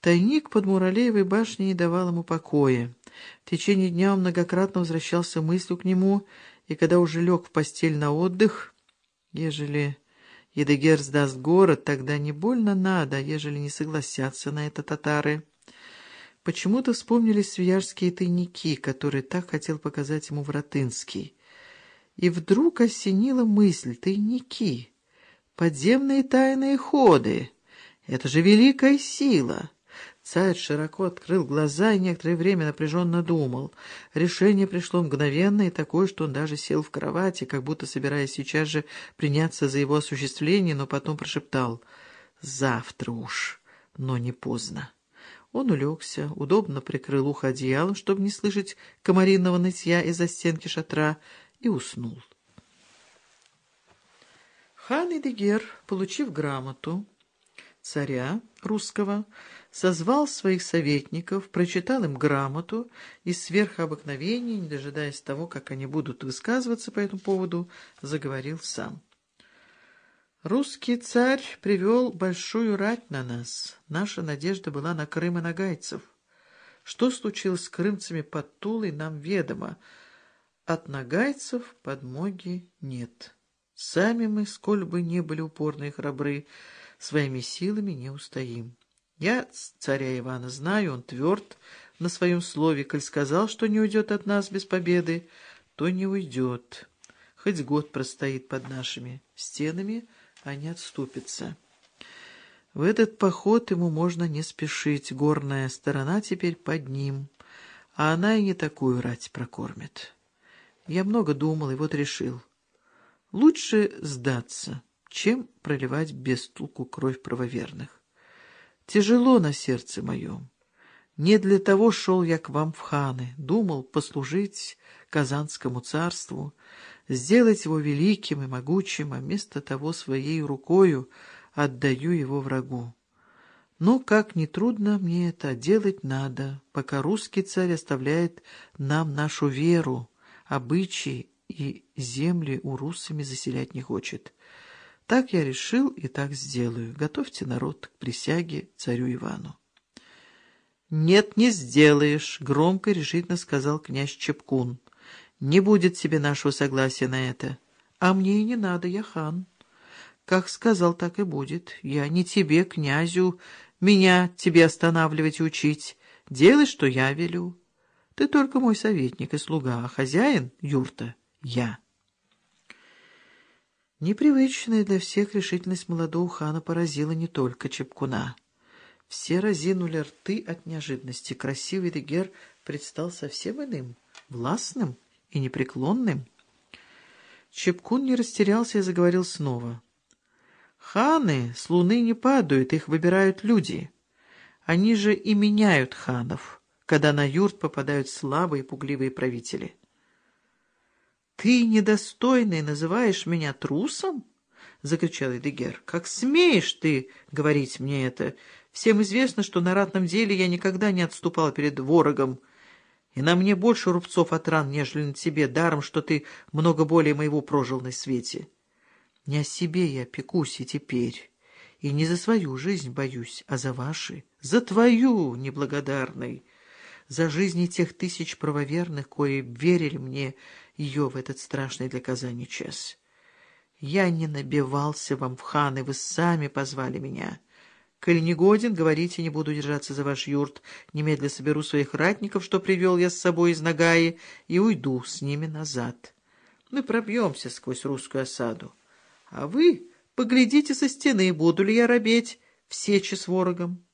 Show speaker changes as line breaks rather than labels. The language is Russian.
Тайник под Муралеевой башней не давал ему покоя. В течение дня он многократно возвращался мыслью к нему, и когда уже лег в постель на отдых, ежели Едыгер сдаст город, тогда не больно надо, ежели не согласятся на это татары. Почему-то вспомнились свияжские тайники, которые так хотел показать ему Вратынский. И вдруг осенила мысль — тайники, подземные тайные ходы. Это же великая сила! Царь широко открыл глаза и некоторое время напряженно думал. Решение пришло мгновенно и такое, что он даже сел в кровати, как будто собираясь сейчас же приняться за его осуществление, но потом прошептал «Завтра уж, но не поздно». Он улегся, удобно прикрыл ухо одеялом, чтобы не слышать комариного нытья из-за стенки шатра, и уснул. Хан Эдигер, получив грамоту, царя русского, созвал своих советников, прочитал им грамоту и сверх обыкновения, не дожидаясь того, как они будут высказываться по этому поводу, заговорил сам. «Русский царь привел большую рать на нас. Наша надежда была на Крым и нагайцев. Что случилось с крымцами под Тулой, нам ведомо. От нагайцев подмоги нет. Сами мы, сколь бы ни были упорны и храбры, своими силами не устоим. Я царя Ивана знаю, он тверд на своем слове, коль сказал, что не уйдет от нас без победы, то не уйдет. Хоть год простоит под нашими стенами, а не отступится. В этот поход ему можно не спешить, горная сторона теперь под ним, а она и не такую рать прокормит. Я много думал и вот решил. Лучше сдаться чем проливать без толку кровь правоверных. Тяжело на сердце моем. Не для того шел я к вам в ханы, думал послужить Казанскому царству, сделать его великим и могучим, а вместо того своей рукою отдаю его врагу. Но, как ни трудно мне это, делать надо, пока русский царь оставляет нам нашу веру, обычаи и земли у русами заселять не хочет. Так я решил и так сделаю. Готовьте народ к присяге царю Ивану. «Нет, не сделаешь», — громко и решительно сказал князь Чепкун. «Не будет тебе нашего согласия на это. А мне и не надо, я хан. Как сказал, так и будет. Я не тебе, князю, меня тебе останавливать и учить. Делай, что я велю. Ты только мой советник и слуга, а хозяин, юрта, я». Непривычная для всех решительность молодого хана поразила не только Чепкуна. Все разинули рты от неожиданности. Красивый Дегер предстал совсем иным, властным и непреклонным. Чепкун не растерялся и заговорил снова. «Ханы с луны не падают, их выбирают люди. Они же и меняют ханов, когда на юрт попадают слабые пугливые правители». «Ты, недостойный, называешь меня трусом?» — закричал Эдегер. «Как смеешь ты говорить мне это? Всем известно, что на ратном деле я никогда не отступал перед ворогом, и на мне больше рубцов от ран, нежели на тебе, даром, что ты много более моего прожил на свете. Не о себе я пекусь и теперь, и не за свою жизнь боюсь, а за ваши, за твою, неблагодарный» за жизни тех тысяч правоверных, кои верили мне ее в этот страшный для Казани час. Я не набивался вам в ханы, вы сами позвали меня. Коль не годен, говорите, не буду держаться за ваш юрт. Немедля соберу своих ратников, что привел я с собой из Нагаи, и уйду с ними назад. Мы пробьемся сквозь русскую осаду. А вы поглядите со стены, буду ли я робеть в сече с ворогом.